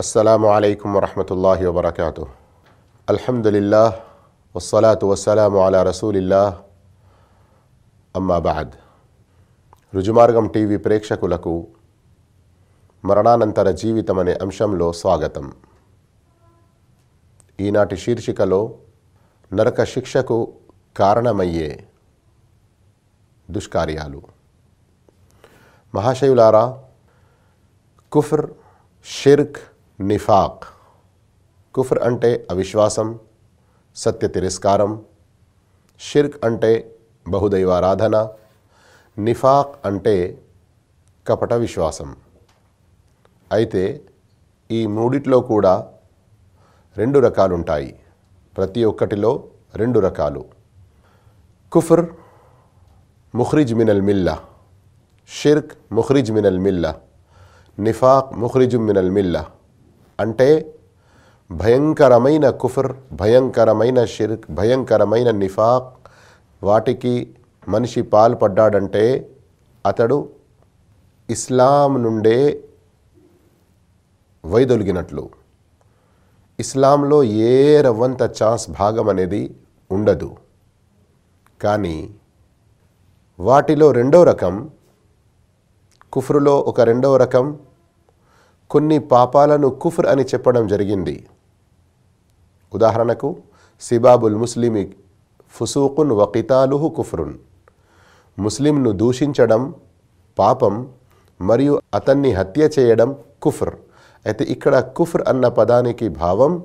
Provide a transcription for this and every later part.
అస్సలం అయికం వరహతుల్లా వబర్కూ అల్హందుల్లా వస్సలాతు వస్సలాము అలా రసూలిల్లా అమ్మాబాద్ రుజుమార్గం టీవీ ప్రేక్షకులకు మరణానంతర జీవితం అనే అంశంలో స్వాగతం. ఈనాటి శీర్షికలో నరక శిక్షకు కారణమయ్యే దుష్కార్యాలు. మహాశయులారా కుఫ్ర్ షిర్క్ నిఫాక్. కుఫర్ అంటే అవిశ్వాసం సత్య తిరస్కారం. షిర్క్ అంటే బహుదైవారాధన. నిఫాక్ అంటే కపట విశ్వాసం. అయితే ఈ మూడిట్లో కూడా రెండు రకాలుంటాయి. ప్రతి ఒక్కటిలో రెండు రకాలు. కుఫర్ ముఖ్రిజ్ మినల్ మిల్లా. షిర్క్ ముఖ్రిజ్ మినల్ మిల్లా. నిఫాక్ ముఖ్రిజు మినల్ మిల్లా. అంటే భయంకరమైన కుఫర్ భయంకరమైన షిర్క్ భయంకరమైన నిఫాక్ వాటికి మనిషి పాల్పడ్డాడంటే అతడు ఇస్లాం నుండే వైదొలిగినట్లు. ఇస్లాంలో ఏ రవ్వంత ఛాన్స్ భాగం అనేది ఉండదు. కానీ వాటిలో రెండో రకం కుఫ్రులో ఒక రెండవ రకం కొన్ని పాపాలను కుఫ్ర్ అని చెప్పడం జరిగింది. ఉదాహరణకు సిబాబుల్ ముస్లిమి ఫుసూకున్ వకితాలుహు కుఫ్రున్. ముస్లింను దూషించడం పాపం మరియు అతన్ని హత్య చేయడం కుఫ్ర్. అయితే ఇక్కడ కుఫ్ర్ అన్న పదానికి భావం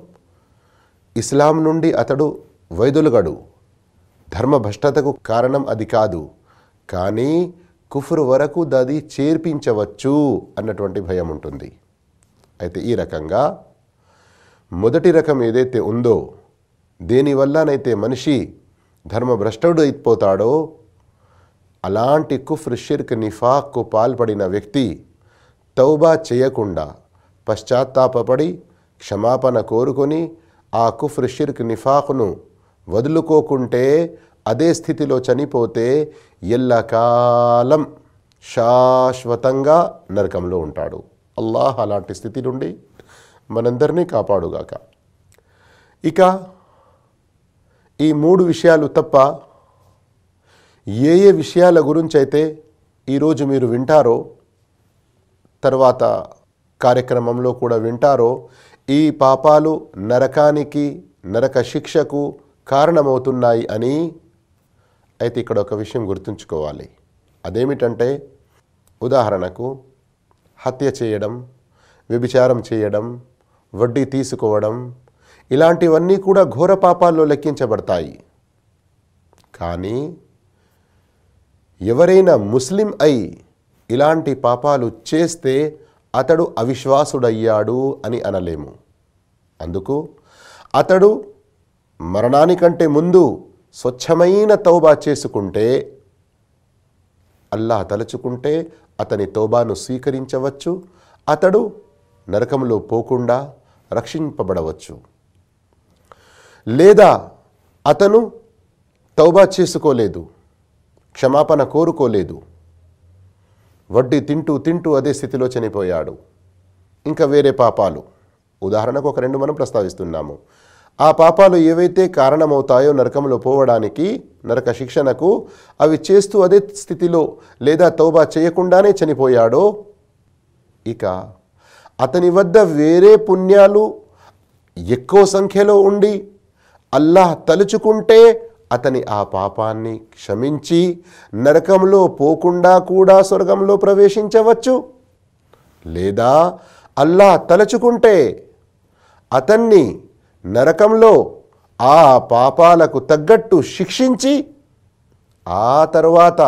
ఇస్లాం నుండి అతడు వైదొలగడు. ధర్మభ్రష్టతకు కారణం అది కాదు. కానీ కుఫ్ర్ వరకు దది చేర్పించవచ్చు అన్నటువంటి భయం ఉంటుంది. అయితే ఈ రకంగా మొదటి రకం ఏదైతే ఉందో దేనివల్లనైతే మనిషి ధర్మభ్రష్టుడు అయిపోతాడో అలాంటి కుఫ్ర్ షిర్క్ నిఫాక్కు పాల్పడిన వ్యక్తి తౌబా చేయకుండా పశ్చాత్తాపడి క్షమాపణ కోరుకొని ఆ కుఫ్ర్ షిర్క్ నిఫాక్ను వదులుకోకుంటే అదే స్థితిలో చనిపోతే ఎల్లకాలం శాశ్వతంగా నరకంలో ఉంటాడు. అల్లాహ్ అలాంటి స్థితి నుండి మనందరినీ కాపాడుగాక. ఇక ఈ మూడు విషయాలు తప్ప ఏ ఏ విషయాల గురించి అయితే ఈరోజు మీరు వింటారో తర్వాత కార్యక్రమంలో కూడా వింటారో ఈ పాపాలు నరకానికి నరక శిక్షకు కారణమవుతున్నాయి అని అయితే ఇక్కడ ఒక విషయం గుర్తుంచుకోవాలి. అదేమిటంటే ఉదాహరణకు హత్య చేయడం వ్యభిచారం చేయడం వడ్డీ తీసుకోవడం ఇలాంటివన్నీ కూడా ఘోర పాపాల్లో లెక్కించబడతాయి. కానీ ఎవరైనా ముస్లిం అయి ఇలాంటి పాపాలు చేస్తే అతడు అవిశ్వాసుడయ్యాడు అని అనలేము. అందుకు అతడు మరణానికంటే ముందు స్వచ్ఛమైన తౌబా చేసుకుంటే అల్లాహ్ తలుచుకుంటే అతని తౌబాను స్వీకరించవచ్చు. అతడు నరకంలో పోకుండా రక్షింపబడవచ్చు. లేదా అతను తౌబా చేసుకోలేదు క్షమాపణ కోరుకోలేదు. వడ్డీ తింటూ తింటూ అదే స్థితిలో చనిపోయాడు. ఇంకా వేరే పాపాలు. ఉదాహరణకు ఒక రెండు మనం ప్రస్తావిస్తున్నాము. ఆ పాపాలు ఏవైతే కారణమవుతాయో నరకంలో పోవడానికి నరక శిక్షణకు అవి చేస్తూ అదే స్థితిలో లేదా తౌబా చేయకుండానే చనిపోయాడో ఇక అతని వద్ద వేరే పుణ్యాలు ఎక్కువ సంఖ్యలో ఉండి అల్లాహ్ తలుచుకుంటే అతని ఆ పాపాన్ని క్షమించి నరకంలో పోకుండా కూడా స్వర్గంలో ప్రవేశించవచ్చు. లేదా అల్లాహ్ తలుచుకుంటే అతన్ని నరకంలో ఆ పాపాలకు తగ్గట్టు శిక్షించి ఆ తర్వాత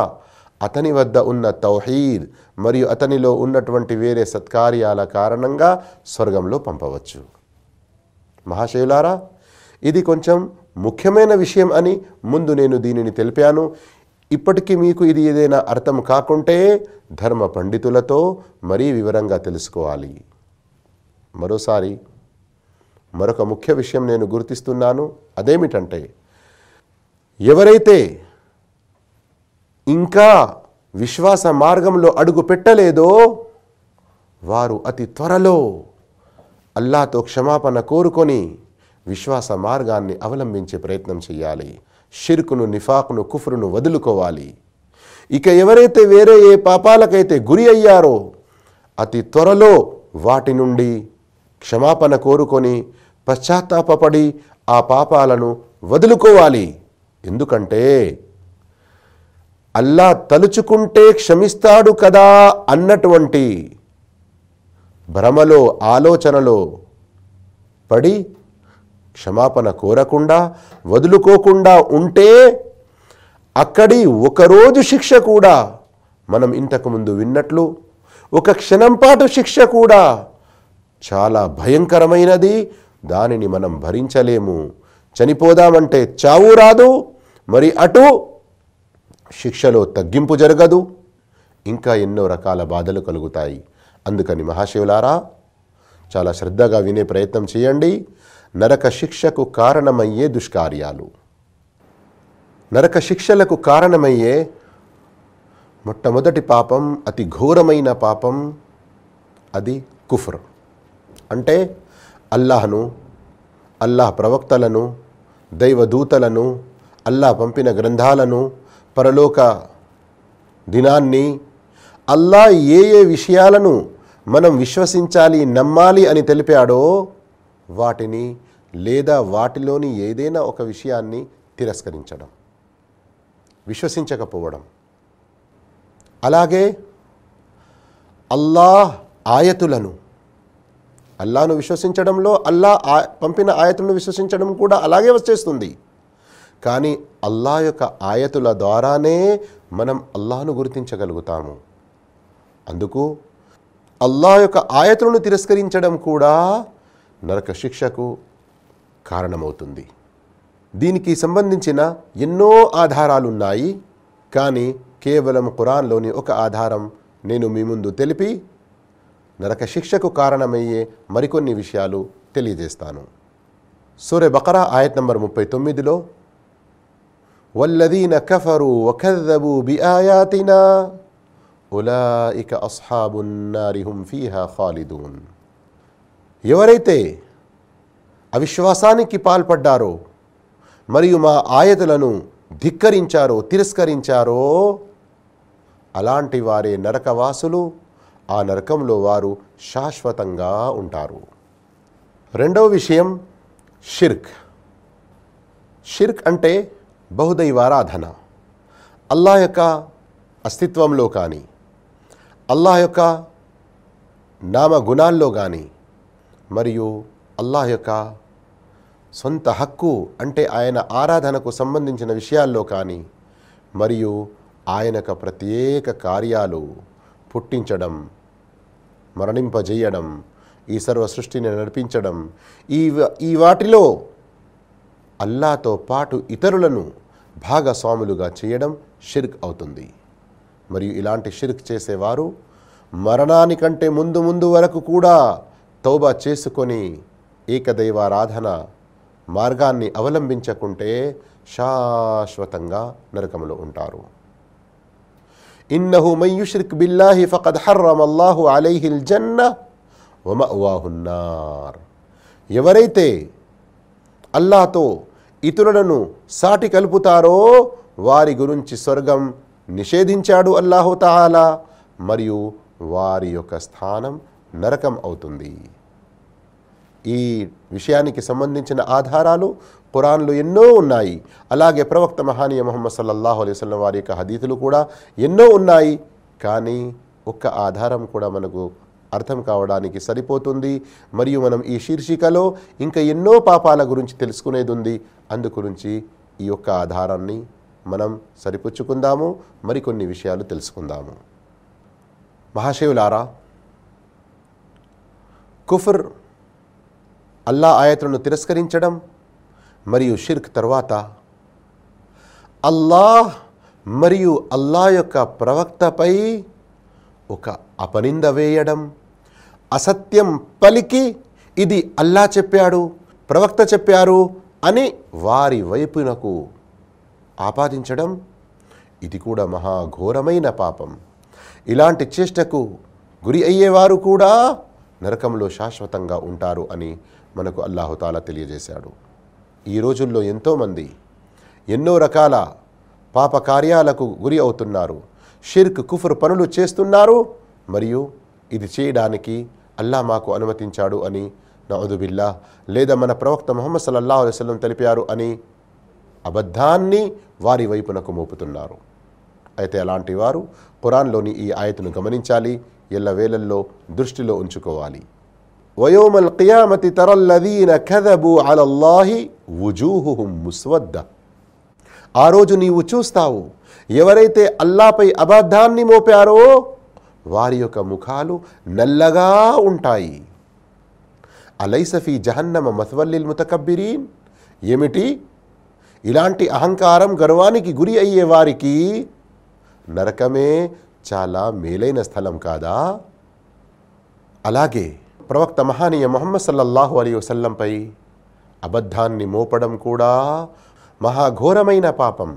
అతని వద్ద ఉన్న తౌహీద్ మరియు అతనిలో ఉన్నటువంటి వేరే సత్కార్యాల కారణంగా స్వర్గంలో పంపవచ్చు. మహాశయులారా ఇది కొంచెం ముఖ్యమైన విషయం అని ముందు నేను దీనిని తెలిపాను. ఇప్పటికీ మీకు ఇది ఏదైనా అర్థం కాకుంటే ధర్మ పండితులతో మరీ వివరంగా తెలుసుకోవాలి. మరోసారి మరొక ముఖ్య విషయం నేను గుర్తిస్తున్నాను అదేమిటంటే ఎవరైతే ఇంకా విశ్వాస మార్గంలో అడుగు పెట్టలేదో వారు అతి త్వరలో అల్లాతో క్షమాపణ కోరుకొని విశ్వాస మార్గాన్ని అవలంబించే ప్రయత్నం చేయాలి. షిర్కును నిఫాకును కుఫ్రును వదులుకోవాలి. ఇక ఎవరైతే వేరే ఏ పాపాలకైతే గురి అయ్యారో అతి త్వరలో వాటి నుండి క్షమాపణ కోరుకొని పశ్చాత్తాపడి ఆ పాపాలను వదులుకోవాలి. ఎందుకంటే అల్లా తలుచుకుంటే క్షమిస్తాడు కదా అన్నటువంటి భ్రమలో ఆలోచనలో పడి క్షమాపణ కోరకుండా వదులుకోకుండా ఉంటే అక్కడి ఒకరోజు శిక్ష కూడా మనం ఇంతకుముందు విన్నట్లు ఒక క్షణం పాటు శిక్ష కూడా చాలా భయంకరమైనది. దానిని మనం భరించలేము. చనిపోదామంటే చావు రాదు. మరి అటు శిక్షలో తగ్గింపు జరగదు. ఇంకా ఎన్నో రకాల బాధలు కలుగుతాయి. అందుకని మహాశివులారా చాలా శ్రద్ధగా వినే ప్రయత్నం చేయండి. నరక శిక్షకు కారణమయ్యే దుష్కార్యాలు. నరక శిక్షలకు కారణమయ్యే మొట్టమొదటి పాపం అతి ఘోరమైన పాపం అది కుఫర్. అంటే అల్లాహను అల్లాహ్ ప్రవక్తలను దైవదూతలను అల్లాహ్ పంపిన గ్రంథాలను పరలోక దినాన్ని అల్లా ఏ ఏ విషయాలను మనం విశ్వసించాలి నమ్మాలి అని తెలిపాడో వాటిని లేదా వాటిలోని ఏదైనా ఒక విషయాన్ని తిరస్కరించడం విశ్వసించకపోవడం. అలాగే అల్లాహ్ ఆయతులను అల్లాను విశ్వసించడంలో అల్లా ఆ- పంపిన ఆయతులను విశ్వసించడం కూడా అలాగే వచ్చేస్తుంది కానీ అల్లా యొక్క ఆయతుల ద్వారానే మనం అల్లాను గుర్తించగలుగుతాము. అందుకు అల్లా యొక్క ఆయతులను తిరస్కరించడం కూడా నరక శిక్షకు కారణమవుతుంది. దీనికి సంబంధించిన ఎన్నో ఆధారాలున్నాయి. కానీ కేవలం ఖురాన్లోని ఒక ఆధారం నేను మీ ముందు తెలిపి నరక శిక్షకు కారణమయ్యే మరికొన్ని విషయాలు తెలియజేస్తాను. సూర్య బకరా ఆయత్ నంబర్ ముప్పై తొమ్మిదిలో వల్లదీన కఫరు వకద్దబు బిఆయాతినా ఉలాయిక అస్హాబున్నారి ఫీహా ఖాలిదూన్. ఎవరైతే అవిశ్వాసానికి పాల్పడ్డారో మరియు మా ఆయతులను ధిక్కరించారో తిరస్కరించారో అలాంటి వారే నరకవాసులు. ఆ నరకంలో వారు శాశ్వతంగా ఉంటారు. రెండవ విషయం షిర్క్. షిర్క్ అంటే బహుదైవారాధన. అల్లా యొక్క అస్తిత్వంలో కానీ అల్లా యొక్క నామ గుణాల్లో కానీ మరియు అల్లాహ్ యొక్క సొంత హక్కు అంటే ఆయన ఆరాధనకు సంబంధించిన విషయాల్లో కానీ మరియు ఆయనకు ప్రత్యేక కార్యాలు పుట్టించడం మరణింపజేయడం ఈ సర్వ సృష్టిని నడిపించడం ఈ ఈ వాటిలో అల్లాతో పాటు ఇతరులను భాగస్వాములుగా చేయడం షిర్క్ అవుతుంది. మరియు ఇలాంటి షిర్క్ చేసేవారు మరణానికంటే ముందు ముందు వరకు కూడా తౌబా చేసుకొని ఏకదైవారాధన మార్గాన్ని అవలంబించకుంటే శాశ్వతంగా నరకంలో ఉంటారు. ఇన్నహు మన్ బిల్లాహి ఫకద్ హర్రమ్ అల్లాహు అలైహిల్ జన్న వమఅవాహున్నార్ ఎవరైతే అల్లాతో ఇతరులను సాటి కలుపుతారో వారి గురించి స్వర్గం నిషేధించాడు అల్లాహు తాలా మరియు వారి యొక్క స్థానం నరకం అవుతుంది. ఈ విషయానికి సంబంధించిన ఆధారాలు ఖురాన్లో ఎన్నో ఉన్నాయి. అలాగే ప్రవక్త మహానీయ మొహమ్మద్ సల్లల్లాహు అలైహి వారి యొక్క హదీతులు కూడా ఎన్నో ఉన్నాయి. కానీ ఒక్క ఆధారం కూడా మనకు అర్థం కావడానికి సరిపోతుంది. మరియు మనం ఈ శీర్షికలో ఇంకా ఎన్నో పాపాల గురించి తెలుసుకునేది ఉంది. అందు గురించి ఈ యొక్క ఆధారాన్ని మనం సరిపుచ్చుకుందాము. మరికొన్ని విషయాలు తెలుసుకుందాము. మహాశివులారా కుఫర్ అల్లా ఆయతులను తిరస్కరించడం మరియు షిర్క్ తర్వాత అల్లాహ్ మరియు అల్లా యొక్క ప్రవక్తపై ఒక అపనింద వేయడం. అసత్యం పలికి ఇది అల్లా చెప్పాడు ప్రవక్త చెప్పారు అని వారి వైపునకు ఆపాదించడం. ఇది కూడా మహాఘోరమైన పాపం. ఇలాంటి చేష్టకు గురి అయ్యేవారు కూడా నరకంలో శాశ్వతంగా ఉంటారు అని మనకు అల్లాహుతాలా తెలియజేశాడు. ఈ రోజుల్లో ఎంతోమంది ఎన్నో రకాల పాప కార్యాలకు గురి అవుతున్నారు. షిర్క్ కుఫర్ పనులు చేస్తున్నారు. మరియు ఇది చేయడానికి అల్లా మాకు అనుమతించాడు అని నవదుబిల్లా లేదా మన ప్రవక్త ముహమ్మద్ సల్లల్లా అలైహి తెలిపారు అని అబద్ధాన్ని వారి వైపునకు మోపుతున్నారు. అయితే అలాంటి వారు పురాణ్లోని ఈ ఆయతను గమనించాలి ఎల్లవేళల్లో దృష్టిలో ఉంచుకోవాలి. వయోమల్ కియామతి తరల్లదీన కదబు అలల్లాహి వుజూహుహుం ముస్వద్ద ఆ రోజు నీవు చూస్తావు ఎవరైతే అల్లాపై అబద్ధాన్ని మోపారో వారి యొక్క ముఖాలు నల్లగా ఉంటాయి. అలైసఫీ జహన్నమ మత్వల్లిల్ ముతకబ్బిరీన్. ఏమిటి? ఇలాంటి అహంకారం గర్వానికి గురి అయ్యే వారికి నరకమే చాలా మేలైన స్థలం కాదా? అలాగే ప్రవక్త మహానీయ మొహమ్మద్ సల్లల్లాహు అలీ వసల్లంపై అబద్ధాన్ని మోపడం కూడా మహాఘోరమైన పాపం.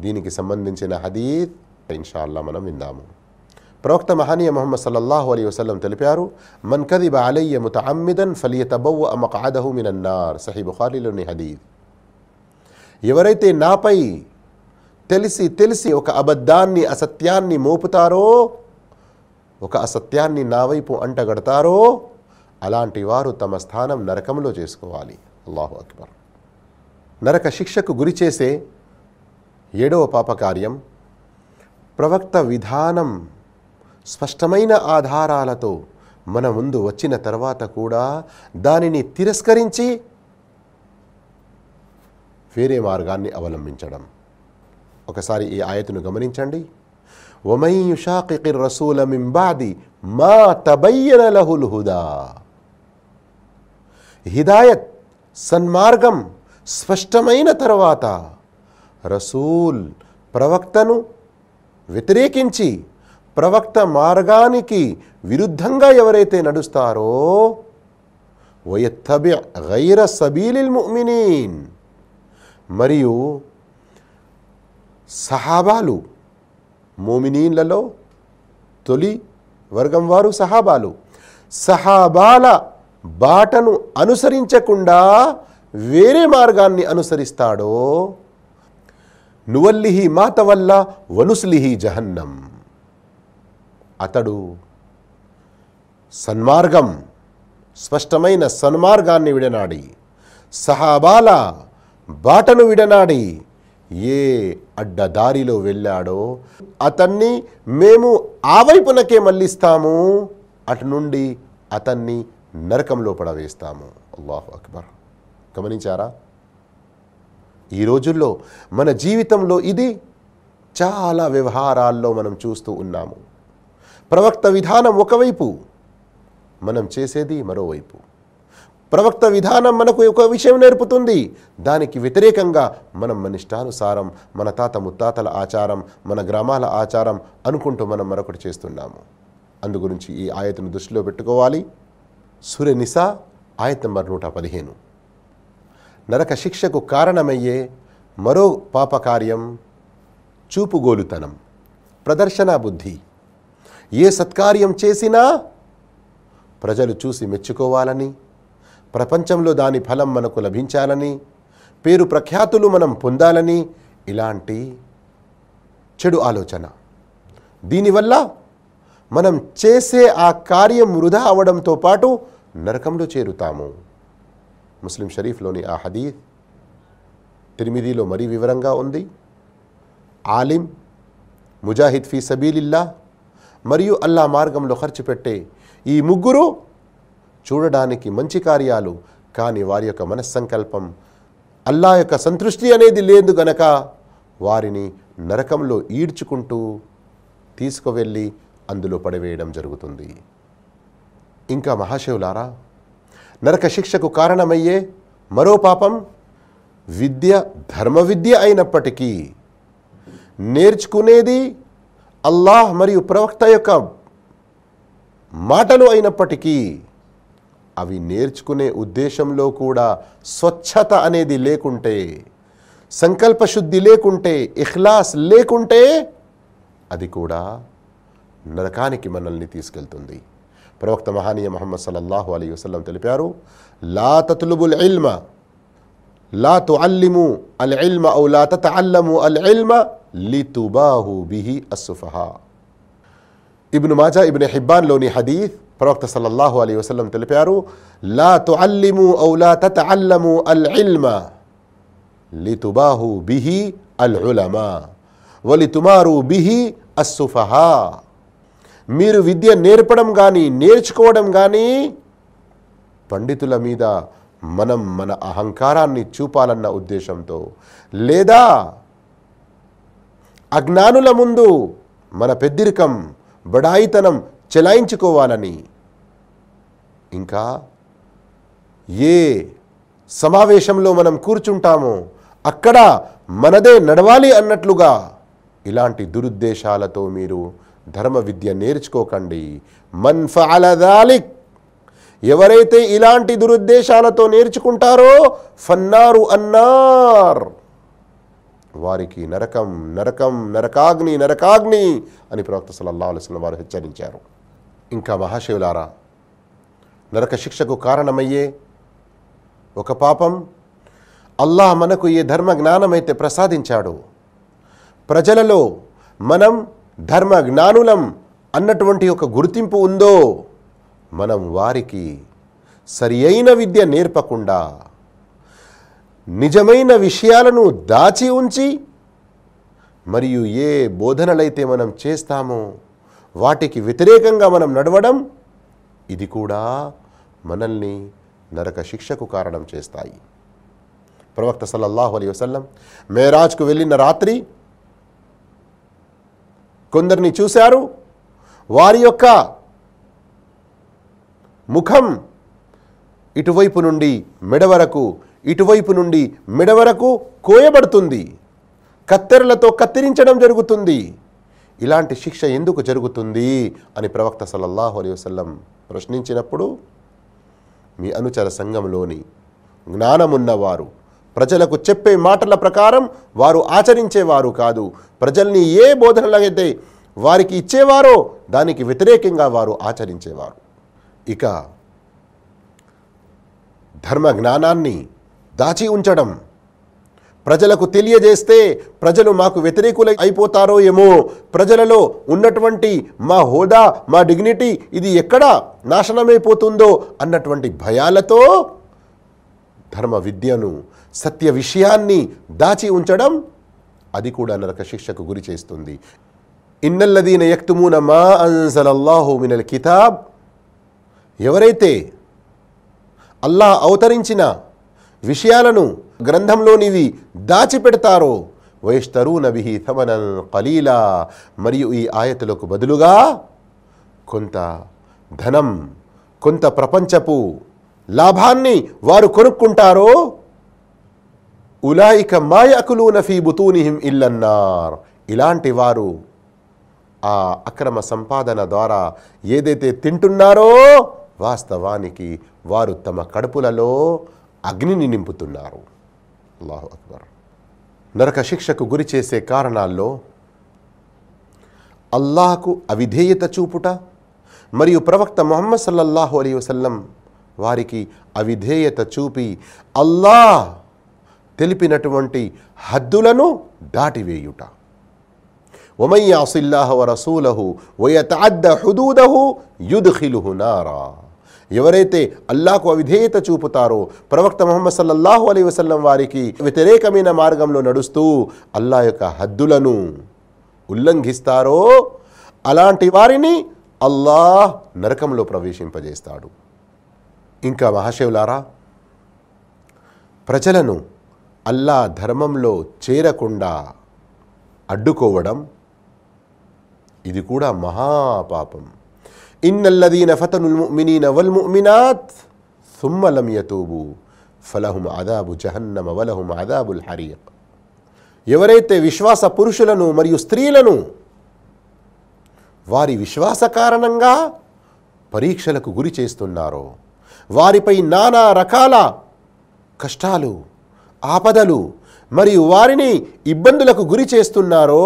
దీనికి సంబంధించిన హదీత్ ఇన్షాల్లా మనం విందాము. ప్రవక్త మహానీయ మొహమ్మద్ సల్లల్లాహు అలీ వసల్లం తెలిపారు మన్ కదిబ అలయ్య ముతఅమ్మిదన్ ఫలియతబవ్వ అమకాదహు మినన్నార్ సహీ బుఖారీలోని హదీద్ ఎవరైతే నాపై తెలిసి తెలిసి ఒక అబద్ధాన్ని అసత్యాన్ని మోపుతారో ఒక అసత్యాన్ని నా వైపు అంటగడతారో అలాంటి వారు తమ స్థానం నరకంలో చేసుకోవాలి. అల్లాహు అక్బర్. నరక శిక్షకు గురి చేసే ఏడవ పాపకార్యం ప్రవక్త విధానం స్పష్టమైన ఆధారాలతో మన ముందు వచ్చిన తర్వాత కూడా దానిని తిరస్కరించి వేరే మార్గాన్ని అవలంబించడం. ఒకసారి ఈ ఆయతను గమనించండి. ఒమై రసూల మింబాది మా తబయ్యన లహుల్ హుదా హిదాయత్ సన్మార్గం స్పష్టమైన తర్వాత రసూల్ ప్రవక్తను వ్యతిరేకించి ప్రవక్త మార్గానికి విరుద్ధంగా ఎవరైతే నడుస్తారో వయత్తబి గైర సబీలిల్ ముమినీన్ మరియు సహాబాలు మోమినీన్లలో తొలి వర్గం వారు సహాబాలు. సహాబాల బాటను అనుసరించకుండా వేరే మార్గాన్ని అనుసరిస్తాడో? నువల్లిహి మాత వల్ల వనుస్లిహి జహన్నం. అతడు సన్మార్గం స్పష్టమైన సన్మార్గాన్ని విడనాడి సహాబాల బాటను విడనాడి ఏ అడ్డదారిలో వెళ్ళాడో అతన్ని మేము ఆ వైపునకే మళ్ళిస్తాము. అటు నుండి అతన్ని నరకంలో పడవేస్తాము. అల్లాహు అక్బర్. గమనించారా? ఈ రోజుల్లో మన జీవితంలో ఇది చాలా వ్యవహారాల్లో మనం చూస్తూ ఉన్నాము. ప్రవక్త విధానం ఒకవైపు మనం చేసేది మరోవైపు. ప్రవక్త విధానం మనకు ఒక విషయం నేర్పుతుంది. దానికి వ్యతిరేకంగా మనం మన ఇష్టానుసారం మన తాత ముత్తాతల ఆచారం మన గ్రామాల ఆచారం అనుకుంటూ మనం మరొకటి చేస్తున్నాము. అందు గురించి ఈ ఆయతను దృష్టిలో పెట్టుకోవాలి. సూర్య నిసా ఆయత్ నంబర్ నూట పదిహేను. నరక శిక్షకు కారణమయ్యే మరో పాపకార్యం చూపుగోలుతనం ప్రదర్శనా బుద్ధి. ఏ సత్కార్యం చేసినా ప్రజలు చూసి మెచ్చుకోవాలని ప్రపంచంలో దాని ఫలం మనకు లభించాలని పేరు ప్రఖ్యాతులు మనం పొందాలని ఇలాంటి చెడు ఆలోచన. దీనివల్ల మనం చేసే ఆ కార్యం వృధా అవడంతో పాటు నరకంలో చేరుతాము. ముస్లిం షరీఫ్లోని ఆ హదీద్ తిరిమిదిలో మరీ వివరంగా ఉంది. ఆలిం ముజాహిద్ ఫీ సబీలిల్లా మరియు అల్లా మార్గంలో ఖర్చు పెట్టే ఈ ముగ్గురు చూడడానికి మంచి కార్యాలు కానీ వారి యొక్క మనస్సంకల్పం అల్లా యొక్క సంతృష్టి అనేది లేదు గనక వారిని నరకంలో ఈడ్చుకుంటూ తీసుకువెళ్ళి అందులో పడవేయడం జరుగుతుంది. ఇంకా మహాశివులారా నరక శిక్షకు కారణమయ్యే మరో పాపం విద్య ధర్మ విద్య అయినప్పటికీ నేర్చుకునేది అల్లాహ్ మరియు ప్రవక్త యొక్క మాటలు అయినప్పటికీ అవి నేర్చుకునే ఉద్దేశంలో కూడా స్వచ్ఛత అనేది లేకుంటే సంకల్పశుద్ధి లేకుంటే ఇఖ్లాస్ లేకుంటే అది కూడా నరకానికి మనల్ని తీసుకెళ్తుంది. ప్రవక్త మహానీయ మహమ్మద్ సల్లల్లాహు అలీ వసలం తెలిపారు లా తతులుబుల్ ఇల్మ లా తుఅల్లిము అల్ ఇల్మ ఔ లా తతఅల్లము అల్ ఇల్మ లితుబాహు బిహి అస్సుఫహా. ఇబ్ను మాజా ఇబ్ను హిబ్బాన్లోని హదీఫ్ ప్రవక్త సల్లల్లాహు అలీ వసలం తెలిపారు లా తుఅల్లిము ఔ లా తతఅల్లము అల్ ఇల్మ లితుబాహు బిహి అల్ ఉలమా వలితుమారు బిహి అస్సుఫహా. మీరు విద్య నేర్పడం కానీ నేర్చుకోవడం కానీ పండితుల మీద మనం మన అహంకారాన్ని చూపాలన్న ఉద్దేశంతో లేదా అజ్ఞానుల ముందు మన పెద్దిరికం బడాయితనం చెలాయించుకోవాలని. ఇంకా ఏ సమావేశంలో మనం కూర్చుంటామో అక్కడ మనదే నడవాలి అన్నట్లుగా ఇలాంటి దురుద్దేశాలతో మీరు ధర్మ విద్య నేర్చుకోకండి. మన్ ఫాలదాలిక్ ఎవరైతే ఇలాంటి దురుద్దేశాలతో నేర్చుకుంటారో ఫన్నారు అన్నార్. వారికి నరకం నరకం నరకాగ్ని నరకాగ్ని అని ప్రవక్త సల్లల్లా అలుస్లం వారు హెచ్చరించారు. ఇంకా మహాశివులారా నరక శిక్షకు కారణమయ్యే ఒక పాపం అల్లాహ్ మనకు ఏ ధర్మ జ్ఞానమైతే ప్రసాదించాడు. ప్రజలలో మనం ధర్మ జ్ఞానులం అన్నటువంటి ఒక గుర్తింపు ఉందో మనం వారికి సరి అయిన విద్య నేర్పకుండా నిజమైన విషయాలను దాచి ఉంచి మరియు ఏ బోధనలైతే మనం చేస్తామో వాటికి వ్యతిరేకంగా మనం నడవడం ఇది కూడా మనల్ని నరక శిక్షకు కారణం చేస్తాయి. ప్రవక్త సల్లల్లాహు అలీ వసల్లం మేరాజ్కు వెళ్ళిన రాత్రి కొందరిని చూశారు. వారి యొక్క ముఖం ఇటువైపు నుండి మెడ వరకు ఇటువైపు నుండి మెడ వరకు కోయబడుతుంది. కత్తెరలతో కత్తిరించడం జరుగుతుంది. ఇలాంటి శిక్ష ఎందుకు జరుగుతుంది అని ప్రవక్త సల్లల్లాహు అలైహి వసల్లం ప్రశ్నించినప్పుడు మీ అనుచర సంఘంలోని జ్ఞానమున్నవారు ప్రజలకు చెప్పే మాటల ప్రకారం వారు ఆచరించేవారు కాదు. ప్రజల్ని ఏ బోధనలైతే వారికి ఇచ్చేవారో దానికి వ్యతిరేకంగా వారు ఆచరించేవారు. ఇక ధర్మ జ్ఞానాన్ని దాచి ఉంచడం ప్రజలకు తెలియజేస్తే ప్రజలు మాకు వ్యతిరేకులై అయిపోతారో ఏమో. ప్రజలలో ఉన్నటువంటి మా హోదా మా డిగ్నిటీ ఇది ఎక్కడ నాశనమైపోతుందో అన్నటువంటి భయాలతో ధర్మ విద్యను సత్య విషయాన్ని దాచి ఉంచడం అది కూడా నరక శిక్షకు గురి చేస్తుంది. ఇన్నల్లదీన యక్తుమూన మా అన్సలల్లాహు మినల్ కితాబ్. ఎవరైతే అల్లాహ్ అవతరించిన విషయాలను గ్రంథంలోనివి దాచిపెడతారో వైస్తరూ నబిహి థమనన్ కలీలా మరియు ఈ ఆయతలకు బదులుగా కొంత ధనం కొంత ప్రపంచపు లాభాన్ని వారు కొనుక్కుంటారో ఉలాయిక మాయకులు నఫీ బుతూనిహిం ఇల్లన్నార్. ఇలాంటి వారు ఆ అక్రమ సంపాదన ద్వారా ఏదైతే తింటున్నారో వాస్తవానికి వారు తమ కడుపులలో అగ్నిని నింపుతున్నారు. అల్లాహు అక్బర్. నరక శిక్షకు గురి చేసే కారణాల్లో అల్లాహకు అవిధేయత చూపుట మరియు ప్రవక్త మొహమ్మద్ సల్లల్లాహు అలీ వసల్లం వారికి అవిధేయత చూపి అల్లా తెలిపినటువంటి హద్దులను దాటివేయుట. ఒమయ్యాసుల్లాహ వరసూలహు వయతాద్ద హుదూదహు యుద్ఖిలుహు నారా. ఎవరైతే అల్లాకు అవిధేయత చూపుతారో ప్రవక్త మొహమ్మద్ సల్లల్లాహు అలీ వసల్లం వారికి వ్యతిరేకమైన మార్గంలో నడుస్తూ అల్లా యొక్క హద్దులను ఉల్లంఘిస్తారో అలాంటి వారిని అల్లాహ్ నరకంలో ప్రవేశింపజేస్తాడు. ఇంకా మహాశివులారా ప్రజలను అల్లా ధర్మంలో చేరకుండా అడ్డుకోవడం ఇది కూడా మహాపాపం. ఇన్నల్లదీన ఫతనుల్ ముమినీన వల్ ముమినాత్ సుమ్మలం యతూబు ఫలహుం అదాబు జహన్నమ వలహుం అదాబుల్ హరియక్ ఎవరైతే విశ్వాస పురుషులను మరియు స్త్రీలను వారి విశ్వాస కారణంగా పరీక్షలకు గురి చేస్తున్నారో వారిపై నానా రకాల కష్టాలు ఆపదలు మరియు వారిని ఇబ్బందులకు గురి చేస్తున్నారో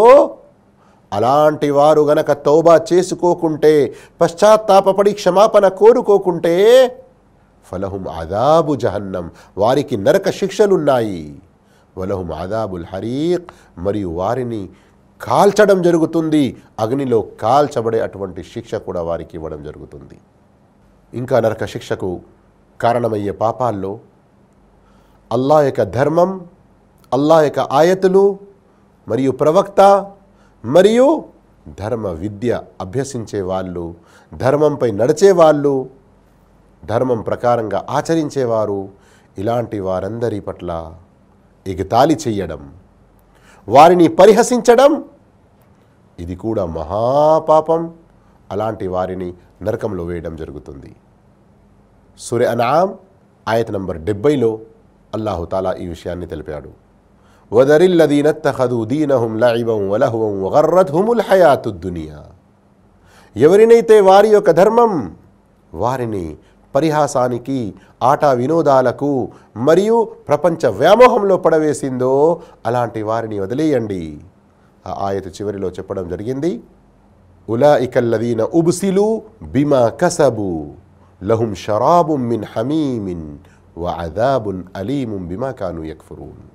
అలాంటి వారు గనక తౌబా చేసుకోకుంటే పశ్చాత్తాపపడి క్షమాపణ కోరుకోకుంటే ఫలహుం ఆదాబు జహన్నం వారికి నరక శిక్షలున్నాయి. వలహుం ఆదాబుల్ హరీక్ మరియు వారిని కాల్చడం జరుగుతుంది. అగ్నిలో కాల్చబడే అటువంటి శిక్ష కూడా వారికి ఇవ్వడం జరుగుతుంది. ఇంకా నరక శిక్షకు కారణమయ్యే పాపాల్లో అల్లా యొక్క ధర్మం అల్లా యొక్క ఆయతులు మరియు ప్రవక్త మరియు ధర్మ విద్య అభ్యసించే వాళ్ళు ధర్మంపై నడిచే వాళ్ళు ధర్మం ప్రకారంగా ఆచరించేవారు ఇలాంటి వారందరి పట్ల ఎగతాళి చెయ్యడం వారిని పరిహసించడం ఇది కూడా మహాపాపం. అలాంటి వారిని నరకంలో వేయడం జరుగుతుంది. సురే అనామ్ ఆయత నంబర్ డెబ్బైలో అల్లాహుతాలా ఈ విషయాన్ని తెలిపాడు. వదరిల్లదీనత్తహదు దీనహుం లైబం వలహువం వగర్రత్హుముల్ హయాతు ఎవరినైతే వారి యొక్క ధర్మం వారిని పరిహాసానికి ఆట వినోదాలకు మరియు ప్రపంచ వ్యామోహంలో పడవేసిందో అలాంటి వారిని వదిలేయండి. ఆ ఆయత చివరిలో చెప్పడం జరిగింది. ఉలా ఇకల్లదీన ఉబ్సిలు బిమా కసబు లహుం షరాబుం మిన్ హమీమిన్ వ అదాబున్ అలీముం బిమా కాను యక్ఫురూన్.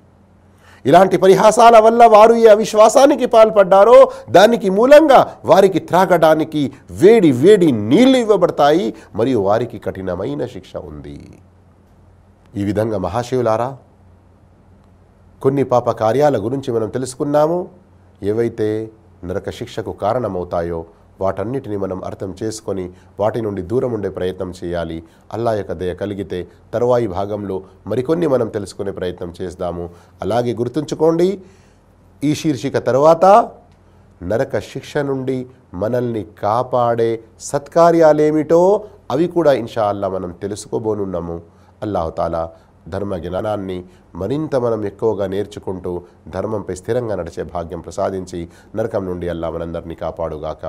ఇలాంటి పరిహాసాల వల్ల వారు ఏ అవిశ్వాసానికి పాల్పడ్డారో దానికి మూలంగా వారికి త్రాగడానికి వేడి వేడి నీళ్ళు ఇవ్వబడతాయి మరియు వారికి కఠినమైన శిక్ష ఉంది. ఈ విధంగా మహాశివులారా కొన్ని పాప కార్యాల గురించి మనం తెలుసుకున్నాము. ఏవైతే నరక శిక్షకు కారణమవుతాయో వాటన్నిటిని మనం అర్థం చేసుకొని వాటి నుండి దూరం ఉండే ప్రయత్నం చేయాలి. అల్లా యొక్క దయ కలిగితే తరువాయి భాగంలో మరికొన్ని మనం తెలుసుకునే ప్రయత్నం చేద్దాము అలాగే గుర్తుంచుకోండి ఈ శీర్షిక తర్వాత నరక శిక్ష నుండి మనల్ని కాపాడే సత్కార్యాలేమిటో అవి కూడా ఇన్షా అల్లా మనం తెలుసుకోబోనున్నాము. అల్లాహతాలా ధర్మ జ్ఞానాన్ని మరింత మనం ఎక్కువగా నేర్చుకుంటూ ధర్మంపై స్థిరంగా నడిచే భాగ్యం ప్రసాదించి నరకం నుండి అల్లా మనందరినీ కాపాడుగాక.